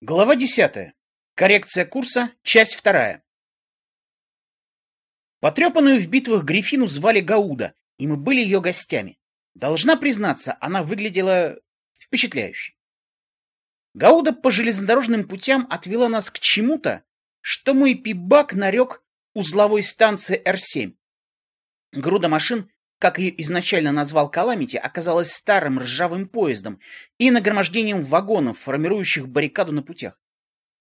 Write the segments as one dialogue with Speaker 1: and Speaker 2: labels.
Speaker 1: Глава 10. Коррекция курса. Часть вторая. Потрепанную в битвах Грифину звали Гауда, и мы были ее гостями. Должна признаться, она выглядела впечатляюще. Гауда по железнодорожным путям отвела нас к чему-то, что мой пибак нарек узловой станции Р-7. Груда машин как ее изначально назвал Каламити, оказалась старым ржавым поездом и нагромождением вагонов, формирующих баррикаду на путях.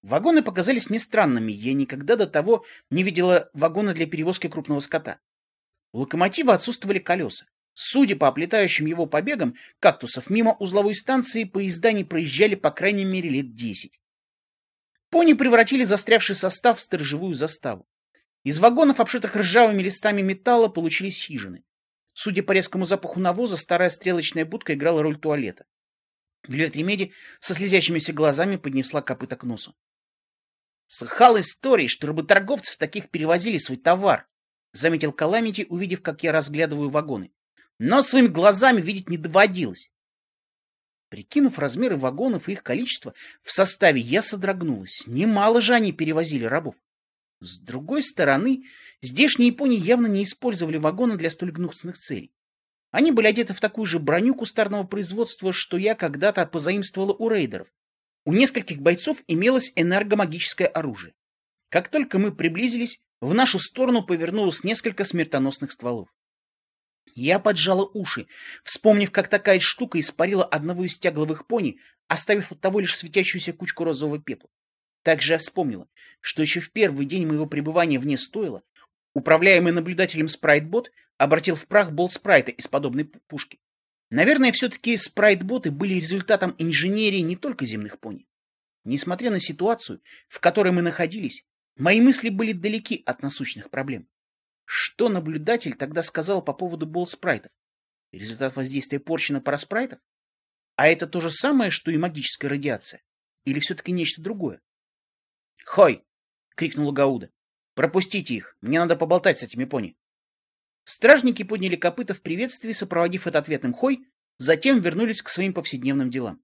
Speaker 1: Вагоны показались мне странными, я никогда до того не видела вагона для перевозки крупного скота. У локомотива отсутствовали колеса. Судя по оплетающим его побегам кактусов, мимо узловой станции поезда не проезжали по крайней мере лет десять. Пони превратили застрявший состав в сторожевую заставу. Из вагонов, обшитых ржавыми листами металла, получились хижины. Судя по резкому запаху навоза, старая стрелочная будка играла роль туалета. Вилет со слезящимися глазами поднесла копыта к носу. «Слыхал истории, что работорговцы таких перевозили свой товар», заметил Каламити, увидев, как я разглядываю вагоны. «Но своими глазами видеть не доводилось». Прикинув размеры вагонов и их количество, в составе я содрогнулась. Немало же они перевозили рабов. С другой стороны, здешние Японии явно не использовали вагоны для столь гнусных целей. Они были одеты в такую же броню кустарного производства, что я когда-то позаимствовала у рейдеров. У нескольких бойцов имелось энергомагическое оружие. Как только мы приблизились, в нашу сторону повернулось несколько смертоносных стволов. Я поджала уши, вспомнив, как такая штука испарила одного из тягловых пони, оставив от того лишь светящуюся кучку розового пепла. Также я вспомнила, что еще в первый день моего пребывания вне стойла управляемый наблюдателем спрайтбот обратил в прах болт спрайта из подобной пушки. Наверное, все-таки спрайтботы были результатом инженерии не только земных пони. Несмотря на ситуацию, в которой мы находились, мои мысли были далеки от насущных проблем. Что наблюдатель тогда сказал по поводу болт спрайтов? Результат воздействия порчи на параспрайтов? А это то же самое, что и магическая радиация? Или все-таки нечто другое? «Хой!» — крикнула Гауда. «Пропустите их! Мне надо поболтать с этими пони!» Стражники подняли копыта в приветствии, сопроводив это ответным «хой», затем вернулись к своим повседневным делам.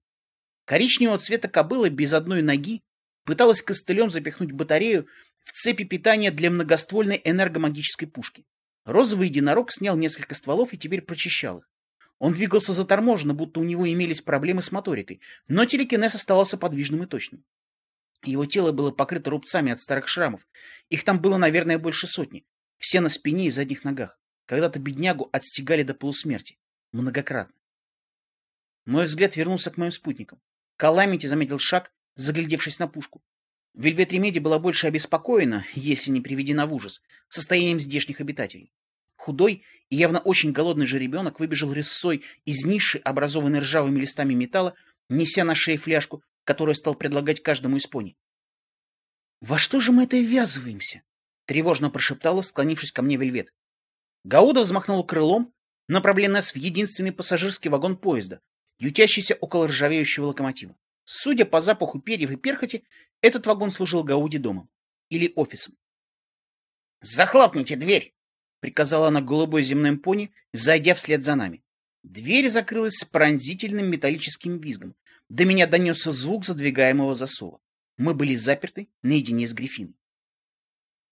Speaker 1: Коричневого цвета кобыла без одной ноги пыталась костылем запихнуть батарею в цепи питания для многоствольной энергомагической пушки. Розовый единорог снял несколько стволов и теперь прочищал их. Он двигался заторможенно, будто у него имелись проблемы с моторикой, но телекинез оставался подвижным и точным. Его тело было покрыто рубцами от старых шрамов. Их там было, наверное, больше сотни. Все на спине и задних ногах. Когда-то беднягу отстегали до полусмерти. Многократно. Мой взгляд вернулся к моим спутникам. Каламити заметил шаг, заглядевшись на пушку. Вельвет Ремеди была больше обеспокоена, если не приведена в ужас, состоянием здешних обитателей. Худой и явно очень голодный же ребенок выбежал рысой из ниши, образованной ржавыми листами металла, неся на шее фляжку, которую стал предлагать каждому из пони. «Во что же мы это ввязываемся?» — тревожно прошептала, склонившись ко мне Вельвет. Гауда взмахнула крылом, направляя нас в единственный пассажирский вагон поезда, ютящийся около ржавеющего локомотива. Судя по запаху перьев и перхоти, этот вагон служил Гауде домом или офисом. «Захлопните дверь!» — приказала она голубой земным пони, зайдя вслед за нами. Дверь закрылась с пронзительным металлическим визгом, до меня донесся звук задвигаемого засова. Мы были заперты наедине с Грифиной.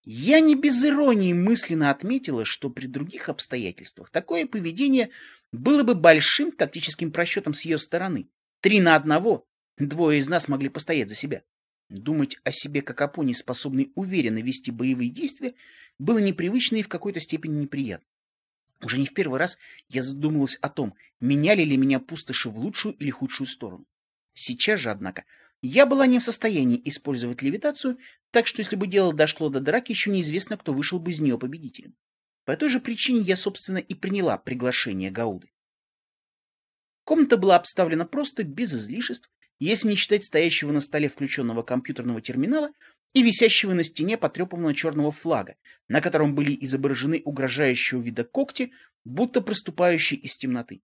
Speaker 1: Я не без иронии мысленно отметила, что при других обстоятельствах такое поведение было бы большим тактическим просчетом с ее стороны. Три на одного, двое из нас могли постоять за себя. Думать о себе как о пони, способной уверенно вести боевые действия, было непривычно и в какой-то степени неприятно. Уже не в первый раз я задумалась о том, меняли ли меня пустоши в лучшую или худшую сторону. Сейчас же, однако, я была не в состоянии использовать левитацию, так что если бы дело дошло до драки, еще неизвестно, кто вышел бы из нее победителем. По той же причине я, собственно, и приняла приглашение Гауды. Комната была обставлена просто, без излишеств, если не считать стоящего на столе включенного компьютерного терминала и висящего на стене потрепанного черного флага, на котором были изображены угрожающего вида когти, будто проступающие из темноты.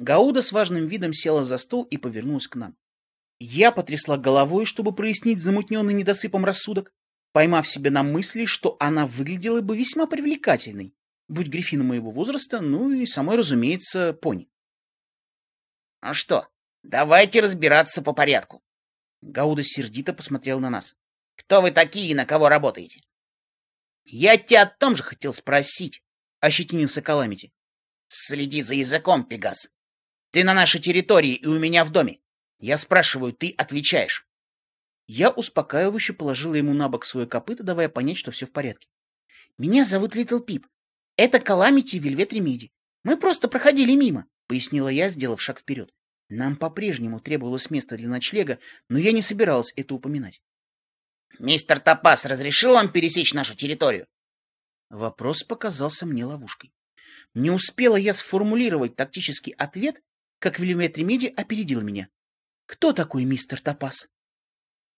Speaker 1: Гауда с важным видом села за стол и повернулась к нам. Я потрясла головой, чтобы прояснить замутненный недосыпом рассудок, поймав себя на мысли, что она выглядела бы весьма привлекательной, будь Гриффина моего возраста, ну и самой, разумеется, пони. — А что, давайте разбираться по порядку. Гауда сердито посмотрел на нас. «Кто вы такие и на кого работаете?» «Я тебя о том же хотел спросить», — ощетинился Каламити. «Следи за языком, Пегас. Ты на нашей территории и у меня в доме. Я спрашиваю, ты отвечаешь». Я успокаивающе положила ему на бок свое копыто, давая понять, что все в порядке. «Меня зовут Литл Пип. Это Каламити, Вельвет Ремеди. Мы просто проходили мимо», — пояснила я, сделав шаг вперед. Нам по-прежнему требовалось место для ночлега, но я не собиралась это упоминать. «Мистер Топаз разрешил вам пересечь нашу территорию?» Вопрос показался мне ловушкой. Не успела я сформулировать тактический ответ, как Вельвет Ремеди опередила меня. «Кто такой мистер Топаз?»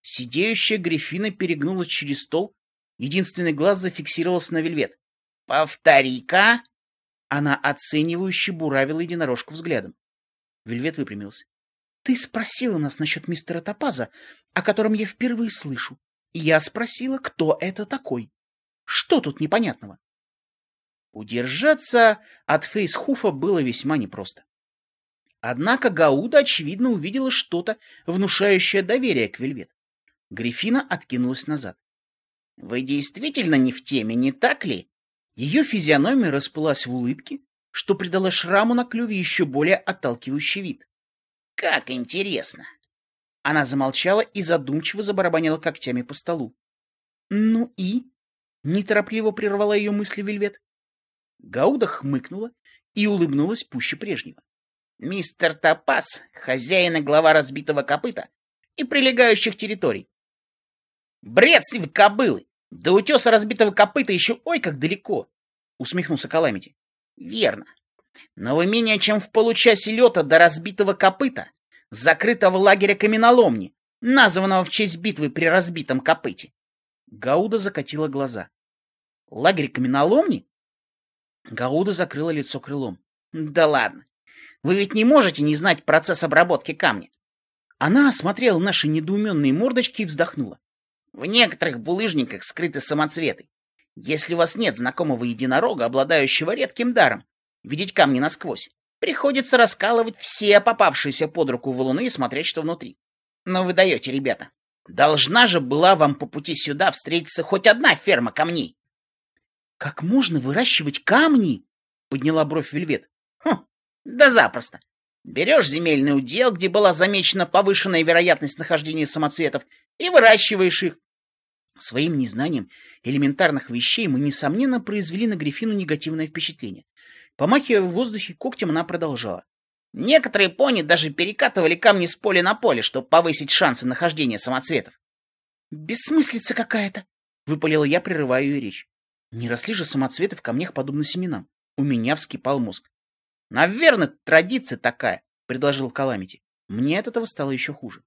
Speaker 1: Сидеющая Гриффина перегнулась через стол, единственный глаз зафиксировался на вельвет. «Повтори-ка!» Она оценивающе буравила единорожку взглядом. Вельвет выпрямился. «Ты спросила нас насчет мистера Топаза, о котором я впервые слышу. И я спросила, кто это такой. Что тут непонятного?» Удержаться от фейсхуфа было весьма непросто. Однако Гауда, очевидно, увидела что-то, внушающее доверие к Вельвет. Грифина откинулась назад. «Вы действительно не в теме, не так ли?» Ее физиономия расплылась в улыбке, что придало шраму на клюве еще более отталкивающий вид. «Как интересно!» Она замолчала и задумчиво забарабанила когтями по столу. «Ну и?» — неторопливо прервала ее мысли Вельвет. Гауда хмыкнула и улыбнулась пуще прежнего. «Мистер Топас, хозяин и глава разбитого копыта и прилегающих территорий». «Бред себе кобылы! До утеса разбитого копыта еще ой как далеко!» — усмехнулся Каламити. Верно. Но вы менее чем в получасе лета до разбитого копыта, закрытого лагеря каменоломни, названного в честь битвы при разбитом копыте. Гауда закатила глаза. Лагерь каменоломни? Гауда закрыла лицо крылом. Да ладно. Вы ведь не можете не знать процесс обработки камня. Она осмотрела наши недоуменные мордочки и вздохнула. В некоторых булыжниках скрыты самоцветы. Если у вас нет знакомого единорога, обладающего редким даром, видеть камни насквозь, приходится раскалывать все попавшиеся под руку валуны и смотреть, что внутри. Но вы даете, ребята. Должна же была вам по пути сюда встретиться хоть одна ферма камней. Как можно выращивать камни? Подняла бровь Вельвет. Хм, да запросто. Берешь земельный удел, где была замечена повышенная вероятность нахождения самоцветов, и выращиваешь их. Своим незнанием элементарных вещей мы, несомненно, произвели на Грифину негативное впечатление. Помахивая в воздухе когтем, она продолжала. Некоторые пони даже перекатывали камни с поля на поле, чтобы повысить шансы нахождения самоцветов. «Бессмыслица какая-то!» — выпалила я, прерывая ее речь. Не росли же самоцветы в камнях подобно семенам. У меня вскипал мозг. «Наверное, традиция такая», — предложил Каламити. Мне от этого стало еще хуже.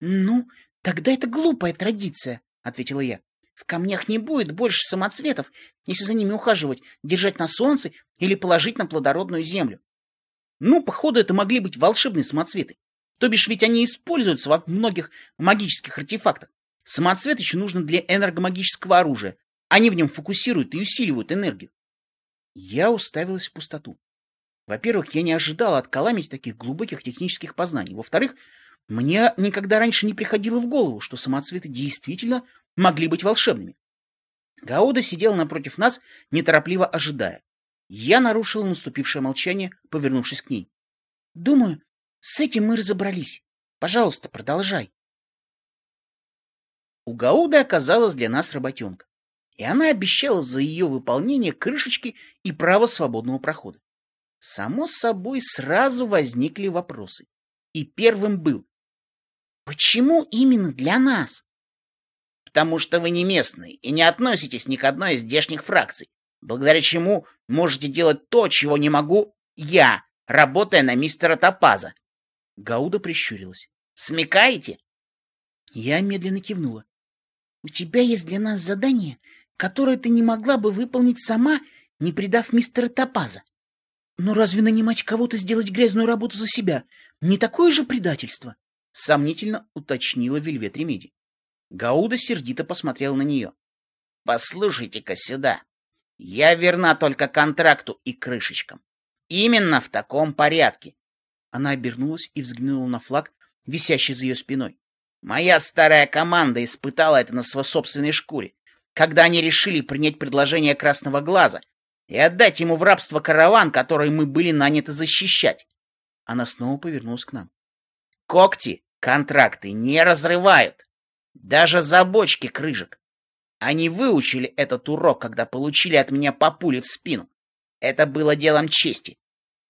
Speaker 1: «Ну, тогда это глупая традиция», — ответила я. В камнях не будет больше самоцветов, если за ними ухаживать, держать на солнце или положить на плодородную землю. Ну, походу, это могли быть волшебные самоцветы. То бишь ведь они используются во многих магических артефактах. Самоцвет еще нужен для энергомагического оружия. Они в нем фокусируют и усиливают энергию. Я уставилась в пустоту. Во-первых, я не ожидала от Каламити таких глубоких технических познаний. Во-вторых, мне никогда раньше не приходило в голову, что самоцветы действительно могли быть волшебными. Гауда сидел напротив нас, неторопливо ожидая. Я нарушил наступившее молчание, повернувшись к ней. — Думаю, с этим мы разобрались. Пожалуйста, продолжай. У Гауды оказалась для нас работенка, и она обещала за ее выполнение крышечки и право свободного прохода. Само собой, сразу возникли вопросы. И первым был. Почему именно для нас? потому что вы не местный и не относитесь ни к одной из здешних фракций, благодаря чему можете делать то, чего не могу я, работая на мистера Топаза. Гауда прищурилась. Смекаете? Я медленно кивнула. У тебя есть для нас задание, которое ты не могла бы выполнить сама, не предав мистера Топаза. Но разве нанимать кого-то сделать грязную работу за себя не такое же предательство? Сомнительно уточнила Вельвет Ремеди. Гауда сердито посмотрел на нее. «Послушайте-ка сюда. Я верна только контракту и крышечкам. Именно в таком порядке». Она обернулась и взглянула на флаг, висящий за ее спиной. Моя старая команда испытала это на своей собственной шкуре, когда они решили принять предложение Красного Глаза и отдать ему в рабство караван, который мы были наняты защищать. Она снова повернулась к нам. Когти контракты не разрывают. Даже за бочки крыжек. Они выучили этот урок, когда получили от меня по пуле в спину. Это было делом чести.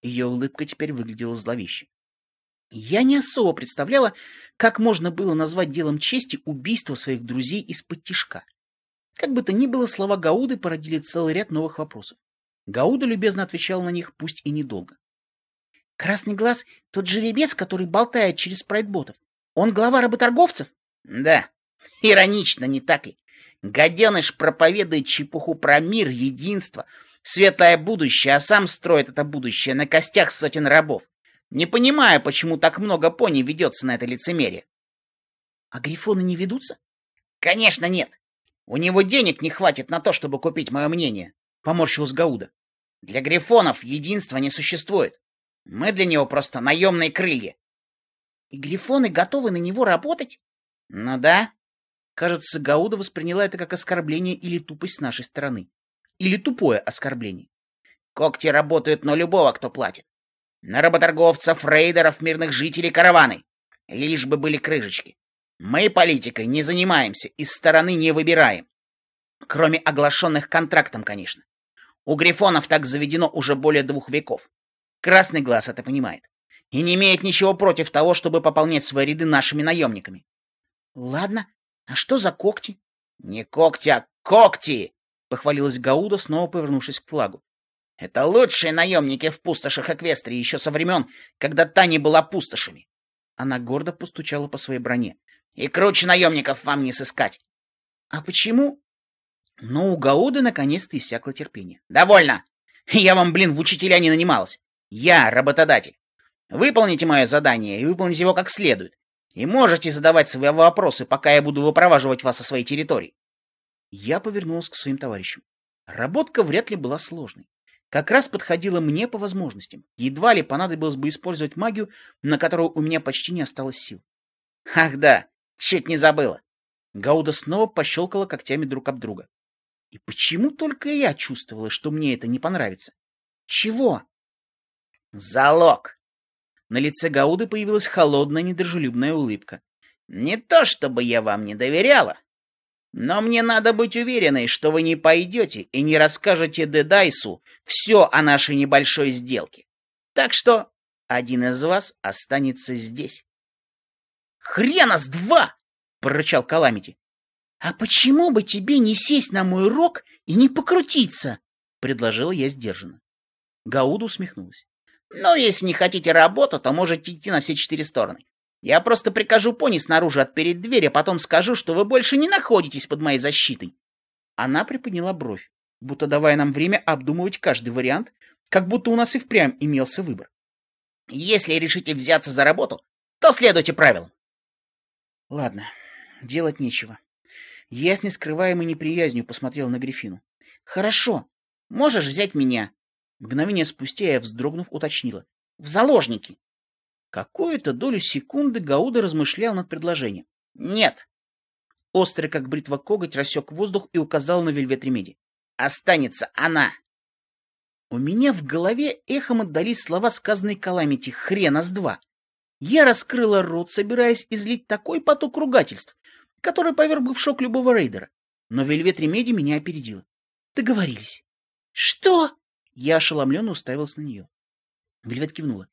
Speaker 1: Ее улыбка теперь выглядела зловеще. Я не особо представляла, как можно было назвать делом чести убийство своих друзей из-под тишка. Как бы то ни было, слова Гауды породили целый ряд новых вопросов. Гауда любезно отвечал на них, пусть и недолго. «Красный глаз — тот жеребец, который болтает через прайдботов. Он глава работорговцев?» «Да. Иронично, не так ли? Гаденыш проповедует чепуху про мир, единство, светлое будущее, а сам строит это будущее на костях сотен рабов. Не понимаю, почему так много пони ведется на это лицемерие. А грифоны не ведутся? Конечно, нет. У него денег не хватит на то, чтобы купить мое мнение, поморщилась Гауда. Для грифонов единства не существует. Мы для него просто наемные крылья. И грифоны готовы на него работать? Ну да. Кажется, Гауда восприняла это как оскорбление или тупость с нашей стороны. Или тупое оскорбление. Когти работают на любого, кто платит. На работорговцев, рейдеров, мирных жителей, караваны. Лишь бы были крышечки. Мы политикой не занимаемся, из стороны не выбираем. Кроме оглашенных контрактом, конечно. У грифонов так заведено уже более двух веков. Красный глаз это понимает. И не имеет ничего против того, чтобы пополнять свои ряды нашими наемниками. Ладно, а что за когти? Не когти, а когти! Похвалилась Гауда, снова повернувшись к флагу. Это лучшие наемники в пустошах Эквестрии еще со времен, когда та не была пустошами. Она гордо постучала по своей броне. И круче наемников вам не сыскать. А почему? Но у Гауды наконец-то иссякло терпение. Довольно! Я вам, блин, в учителя не нанималась. Я работодатель. Выполните мое задание и выполните его как следует. И можете задавать свои вопросы, пока я буду выпроваживать вас со своей территории. Я повернулся к своим товарищам. Работка вряд ли была сложной как раз подходило мне по возможностям. Едва ли понадобилось бы использовать магию, на которую у меня почти не осталось сил. Ах да, чуть не забыла. Гауда снова пощелкала когтями друг об друга. И почему только я чувствовала, что мне это не понравится? Чего? Залог. На лице Гауды появилась холодная недружелюбная улыбка. Не то чтобы я вам не доверяла, но мне надо быть уверенной, что вы не пойдете и не расскажете Дедайсу все о нашей небольшой сделке. Так что один из вас останется здесь. «Хрена с два!» — прорычал Каламити. «А почему бы тебе не сесть на мой рог и не покрутиться?» — предложила я сдержанно. Гауда усмехнулась. «Ну, если не хотите работу, то можете идти на все четыре стороны. Я просто прикажу пони снаружи отпереть дверь, а потом скажу, что вы больше не находитесь под моей защитой. Она приподняла бровь, будто давая нам время обдумывать каждый вариант, как будто у нас и впрямь имелся выбор. Если решите взяться за работу, то следуйте правилам. Ладно, делать нечего. Я с нескрываемой неприязнью посмотрел на Грифину. Хорошо, можешь взять меня. Мгновение спустя я, вздрогнув, уточнила. В заложники. Какую-то долю секунды Гауда размышлял над предложением. «Нет!» Острый, как бритва коготь, рассек воздух и указал на Вельвет Ремеди. «Останется она!» У меня в голове эхом отдались слова, сказанные Каламити «хрена с два». Я раскрыла рот, собираясь излить такой поток ругательств, который поверг бы в шок любого рейдера. Но Вельвет Ремеди меня опередила. Договорились. «Что?» Я ошеломленно уставилась на нее. Вельвет кивнула.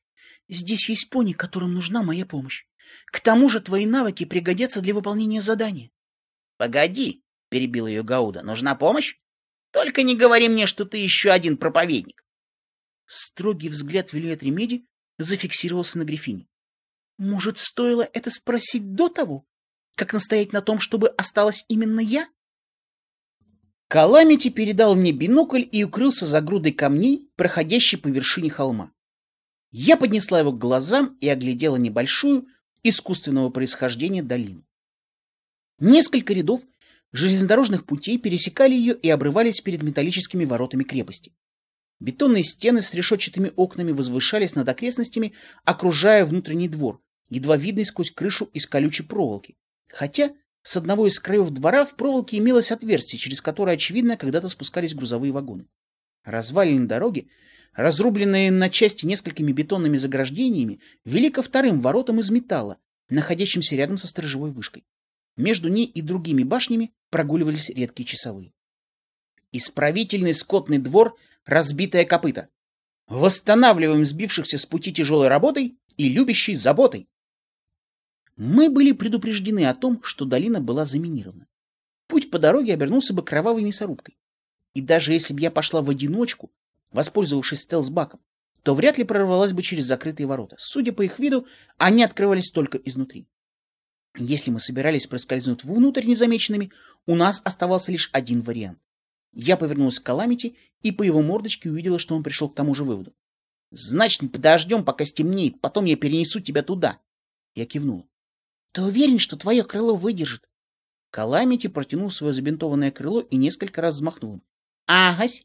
Speaker 1: Здесь есть пони, которым нужна моя помощь. К тому же твои навыки пригодятся для выполнения задания. — Погоди, — перебил ее Гауда, — нужна помощь? Только не говори мне, что ты еще один проповедник. Строгий взгляд Вильет Ремеди зафиксировался на Грифине. Может, стоило это спросить до того, как настоять на том, чтобы осталась именно я? Каламити передал мне бинокль и укрылся за грудой камней, проходящей по вершине холма. Я поднесла его к глазам и оглядела небольшую, искусственного происхождения долину. Несколько рядов железнодорожных путей пересекали ее и обрывались перед металлическими воротами крепости. Бетонные стены с решетчатыми окнами возвышались над окрестностями, окружая внутренний двор, едва видный сквозь крышу из колючей проволоки, Хотя с одного из краев двора в проволоке имелось отверстие, через которое, очевидно, когда-то спускались грузовые вагоны. Развалины дороги, разрубленные на части несколькими бетонными заграждениями, вели ко вторым воротам из металла, находящимся рядом со сторожевой вышкой. Между ней и другими башнями прогуливались редкие часовые. Исправительный скотный двор, разбитое копыто. Восстанавливаем сбившихся с пути тяжелой работой и любящей заботой. Мы были предупреждены о том, что долина была заминирована. Путь по дороге обернулся бы кровавой мясорубкой. И даже если бы я пошла в одиночку, воспользовавшись стелс-баком, то вряд ли прорвалась бы через закрытые ворота. Судя по их виду, они открывались только изнутри. Если мы собирались проскользнуть внутрь незамеченными, у нас оставался лишь один вариант. Я повернулась к Каламити и по его мордочке увидела, что он пришел к тому же выводу. «Значит, подождем, пока стемнеет, потом я перенесу тебя туда». Я кивнула. «Ты уверен, что твое крыло выдержит?» Каламити протянул свое забинтованное крыло и несколько раз взмахнул им. «Агась!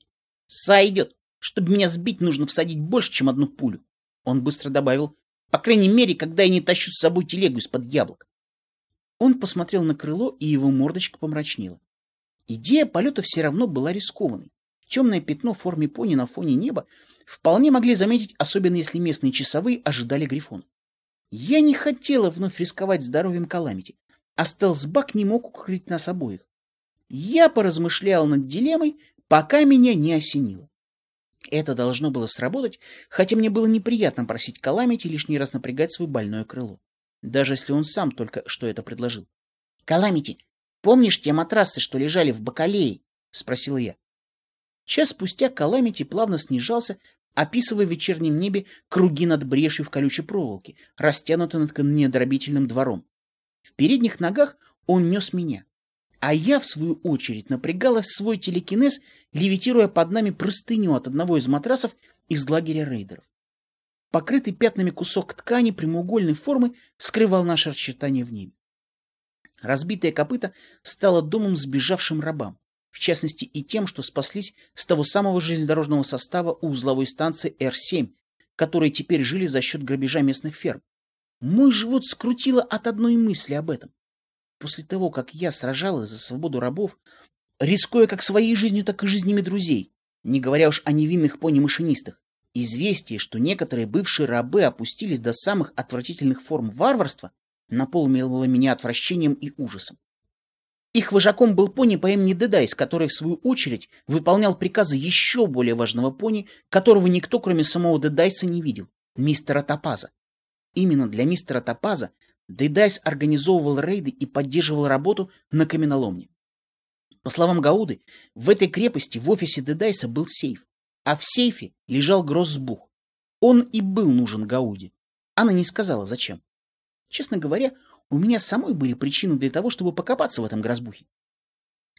Speaker 1: Сойдет! Чтобы меня сбить, нужно всадить больше, чем одну пулю!» Он быстро добавил. «По крайней мере, когда я не тащу с собой телегу из-под яблок». Он посмотрел на крыло, и его мордочка помрачнела. Идея полета все равно была рискованной. Темное пятно в форме пони на фоне неба вполне могли заметить, особенно если местные часовые ожидали грифонов. Я не хотела вновь рисковать здоровьем Каламити, а стелсбак не мог укрыть нас обоих. Я поразмышлял над дилеммой, пока меня не осенило. Это должно было сработать, хотя мне было неприятно просить Каламити лишний раз напрягать свое больное крыло. Даже если он сам только что это предложил. «Каламити, Помнишь те матрасы, что лежали в бакалее? — спросила я. Час спустя Каламити плавно снижался, описывая в вечернем небе круги над брешью в колючей проволоке, растянутой над недробительным двором. В передних ногах он нес меня, а я, в свою очередь, напрягала свой телекинез, левитируя под нами простыню от одного из матрасов из лагеря рейдеров. Покрытый пятнами кусок ткани прямоугольной формы скрывал наше очертание в небе. Разбитое копыто стало домом сбежавшим рабам, в частности и тем, что спаслись с того самого железнодорожного состава у узловой станции Р-7, которые теперь жили за счет грабежа местных ферм. Мой живот скрутило от одной мысли об этом. После того, как я сражалась за свободу рабов, рискуя как своей жизнью, так и жизнями друзей, не говоря уж о невинных пони-машинистах, известие, что некоторые бывшие рабы опустились до самых отвратительных форм варварства, наполнило меня отвращением и ужасом. Их вожаком был пони по имени Дедайс, который, в свою очередь, выполнял приказы еще более важного пони, которого никто, кроме самого Дедайса, не видел — мистера Топаза. Именно для мистера Топаза Дедайс организовывал рейды и поддерживал работу на каменоломне. По словам Гауды, в этой крепости в офисе Дедайса был сейф, а в сейфе лежал Гроссбух. Он и был нужен Гауде. Она не сказала, зачем. Честно говоря, у меня самой были причины для того, чтобы покопаться в этом грозбухе.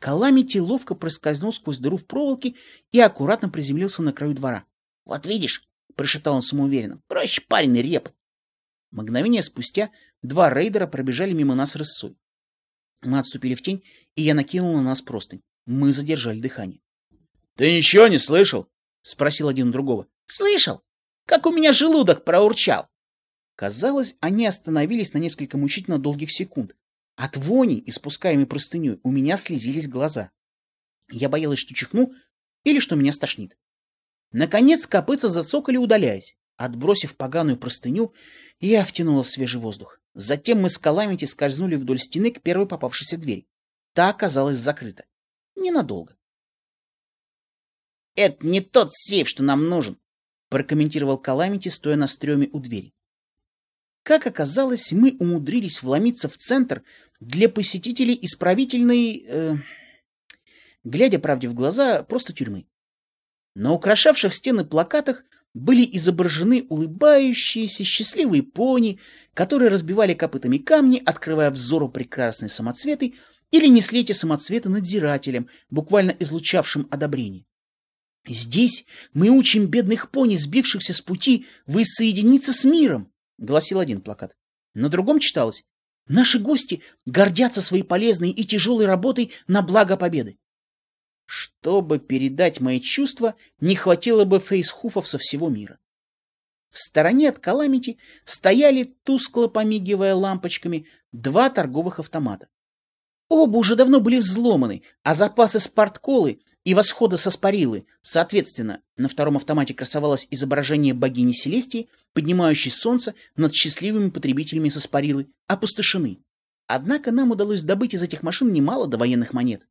Speaker 1: Каламити ловко проскользнул сквозь дыру в проволоке и аккуратно приземлился на краю двора. — Вот видишь, — прошептал он самоуверенно, — проще парень и реп. Мгновение спустя два рейдера пробежали мимо нас рысцой. Мы отступили в тень, и я накинул на нас простынь. Мы задержали дыхание. — Ты ничего не слышал? — спросил один у другого. — Слышал. Как у меня желудок проурчал. Казалось, они остановились на несколько мучительно долгих секунд. От вони, испускаемой простыней, у меня слезились глаза. Я боялась, что чихну или что меня стошнит. Наконец копыта зацокали, удаляясь. Отбросив поганую простыню, я втянула свежий воздух. Затем мы с Каламити скользнули вдоль стены к первой попавшейся двери. Та оказалась закрыта. Ненадолго. «Это не тот сейф, что нам нужен», — прокомментировал Каламити, стоя на стреме у двери. Как оказалось, мы умудрились вломиться в центр для посетителей исправительной... Э, глядя правде в глаза, просто тюрьмы. На украшавших стены плакатах были изображены улыбающиеся счастливые пони, которые разбивали копытами камни, открывая взору прекрасные самоцветы, или несли эти самоцветы надзирателям, буквально излучавшим одобрение. Здесь мы учим бедных пони, сбившихся с пути, воссоединиться с миром, — гласил один плакат. На другом читалось «Наши гости гордятся своей полезной и тяжелой работой на благо победы». Чтобы передать мои чувства, не хватило бы фейсхуфов со всего мира. В стороне от Каламити стояли, тускло помигивая лампочками, два торговых автомата. Оба уже давно были взломаны, а запасы спартколы и восхода со спарилы, соответственно, на втором автомате красовалось изображение богини Селестии, поднимающей солнце над счастливыми потребителями со спарилы, опустошены. Однако нам удалось добыть из этих машин немало довоенных монет.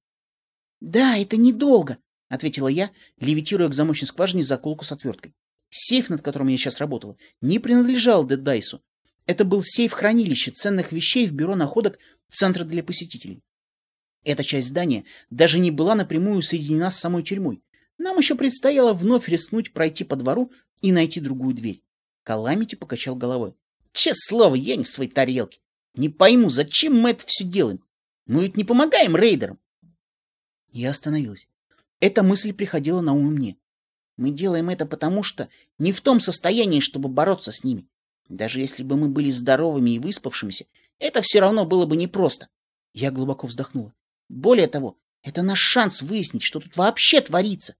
Speaker 1: «Да, это недолго», — ответила я, левитируя к замочной скважине заколку с отверткой. Сейф, над которым я сейчас работала, не принадлежал Деддайсу. Это был сейф-хранилище ценных вещей в бюро находок Центра для посетителей. Эта часть здания даже не была напрямую соединена с самой тюрьмой. Нам еще предстояло вновь рискнуть пройти по двору и найти другую дверь. Каламити покачал головой. Честное слово, я не в своей тарелке. Не пойму, зачем мы это все делаем? Мы ведь не помогаем рейдерам. Я остановилась. Эта мысль приходила на ум мне. Мы делаем это потому, что не в том состоянии, чтобы бороться с ними. Даже если бы мы были здоровыми и выспавшимися, это все равно было бы непросто. Я глубоко вздохнула. Более того, это наш шанс выяснить, что тут вообще творится.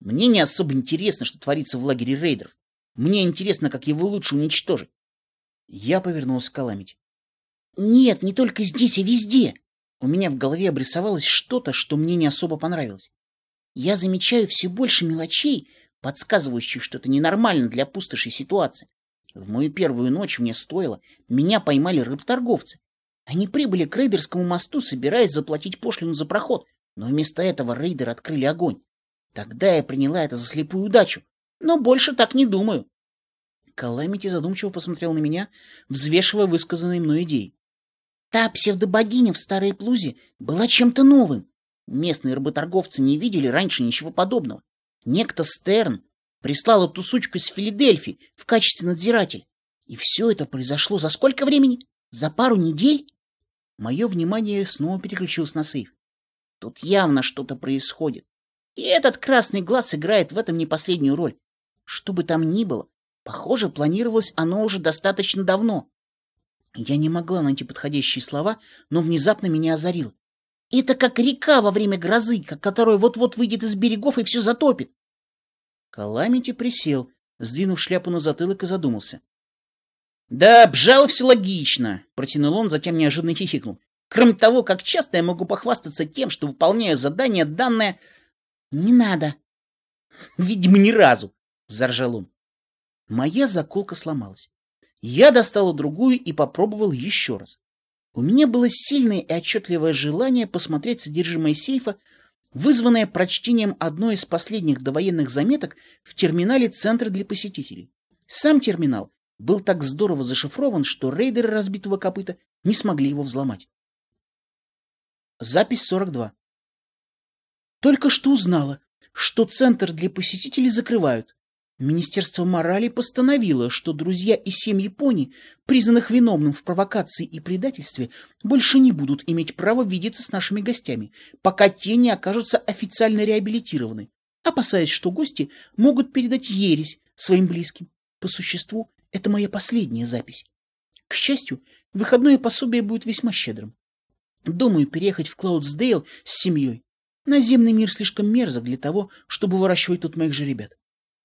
Speaker 1: Мне не особо интересно, что творится в лагере рейдеров. Мне интересно, как его лучше уничтожить. Я повернулась к Каламити. Нет, не только здесь, а везде. У меня в голове обрисовалось что-то, что мне не особо понравилось. Я замечаю все больше мелочей, подсказывающих, что это ненормально для пустошей ситуации. В мою первую ночь мне стоило, меня поймали рыбторговцы. Они прибыли к рейдерскому мосту, собираясь заплатить пошлину за проход, но вместо этого рейдеры открыли огонь. Тогда я приняла это за слепую удачу, но больше так не думаю. Каламити задумчиво посмотрел на меня, взвешивая высказанные мной идеи. Та псевдобогиня в Старой Плузе была чем-то новым. Местные работорговцы не видели раньше ничего подобного. Некто Стерн прислал эту сучку из Филадельфии в качестве надзирателя. И все это произошло за сколько времени? За пару недель? Мое внимание снова переключилось на сейф. Тут явно что-то происходит. И этот красный глаз играет в этом не последнюю роль. Что бы там ни было, похоже, планировалось оно уже достаточно давно. Я не могла найти подходящие слова, но внезапно меня озарило. Это как река во время грозы, которая вот-вот выйдет из берегов и все затопит. Каламити присел, сдвинув шляпу на затылок и задумался. «Да, бжало все логично», — протянул он, затем неожиданно хихикнул. «Кроме того, как часто я могу похвастаться тем, что выполняю задание, данное...» «Не надо». «Видимо, ни разу», — заржал он. Моя заколка сломалась. Я достала другую и попробовал еще раз. У меня было сильное и отчетливое желание посмотреть содержимое сейфа, вызванное прочтением одной из последних довоенных заметок в терминале Центра для посетителей. Сам терминал был так здорово зашифрован, что рейдеры разбитого копыта не смогли его взломать. Запись 42. Только что узнала, что Центр для посетителей закрывают. Министерство морали постановило, что друзья и семьи пони, признанных виновным в провокации и предательстве, больше не будут иметь права видеться с нашими гостями, пока те не окажутся официально реабилитированы, опасаясь, что гости могут передать ересь своим близким. По существу, это моя последняя запись. К счастью, выходное пособие будет весьма щедрым. Думаю переехать в Клаудсдейл с семьей. Наземный мир слишком мерзок для того, чтобы выращивать тут моих же ребят.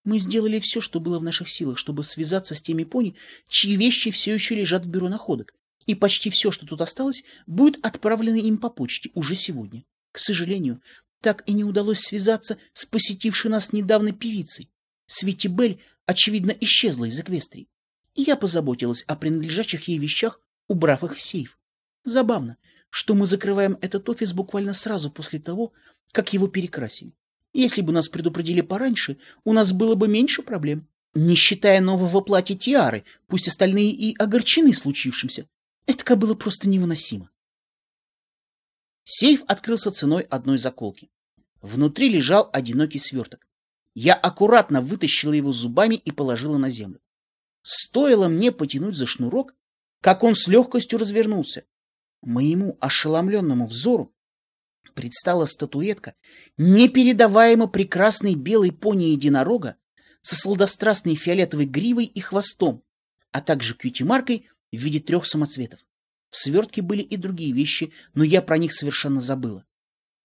Speaker 1: Мы сделали все, что было в наших силах, чтобы связаться с теми пони, чьи вещи все еще лежат в бюро находок. И почти все, что тут осталось, будет отправлено им по почте уже сегодня. К сожалению, так и не удалось связаться с посетившей нас недавно певицей. Свети Бель, очевидно, исчезла из Эквестрии. И я позаботилась о принадлежащих ей вещах, убрав их в сейф. Забавно, что мы закрываем этот офис буквально сразу после того, как его перекрасили. Если бы нас предупредили пораньше, у нас было бы меньше проблем. Не считая нового платья Тиары, пусть остальные и огорчены случившимся. Это было просто невыносимо. Сейф открылся ценой одной заколки. Внутри лежал одинокий сверток. Я аккуратно вытащила его зубами и положила на землю. Стоило мне потянуть за шнурок, как он с легкостью развернулся. Моему ошеломленному взору предстала статуэтка непередаваемо прекрасной белой пони-единорога со сладострастной фиолетовой гривой и хвостом, а также кьюти-маркой в виде трех самоцветов. В свертке были и другие вещи, но я про них совершенно забыла.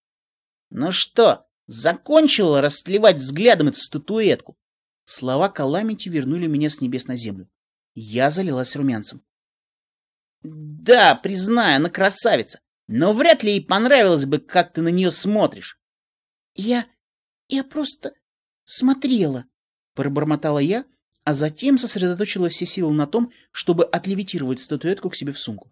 Speaker 1: — Ну что, закончила растлевать взглядом эту статуэтку? — Слова Каламити вернули меня с небес на землю. Я залилась румянцем. Да, признаю, она красавица, но вряд ли ей понравилось бы, как ты на нее смотришь. Я... я просто смотрела, пробормотала я, а затем сосредоточила все силы на том, чтобы отлевитировать статуэтку к себе в сумку.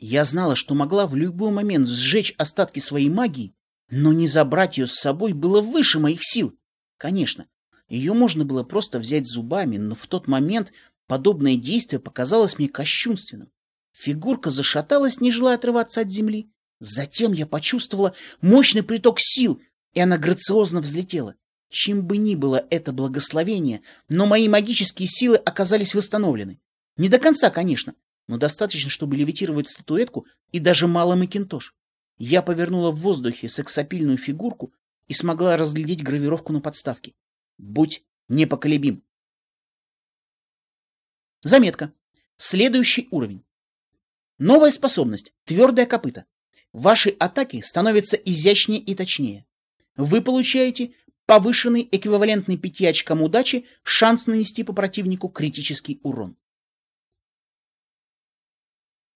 Speaker 1: Я знала, что могла в любой момент сжечь остатки своей магии, но не забрать ее с собой было выше моих сил. Конечно, ее можно было просто взять зубами, но в тот момент подобное действие показалось мне кощунственным. Фигурка зашаталась, не желая отрываться от земли. Затем я почувствовала мощный приток сил, и она грациозно взлетела. Чем бы ни было это благословение, но мои магические силы оказались восстановлены. Не до конца, конечно, но достаточно, чтобы левитировать статуэтку и даже малый макинтош. Я повернула в воздухе сексапильную фигурку и смогла разглядеть гравировку на подставке. Будь непоколебим. Заметка. Следующий уровень. Новая способность. Твердое копыто. Ваши атаки становятся изящнее и точнее. Вы получаете повышенный эквивалентный пяти очкам удачи шанс нанести по противнику критический урон.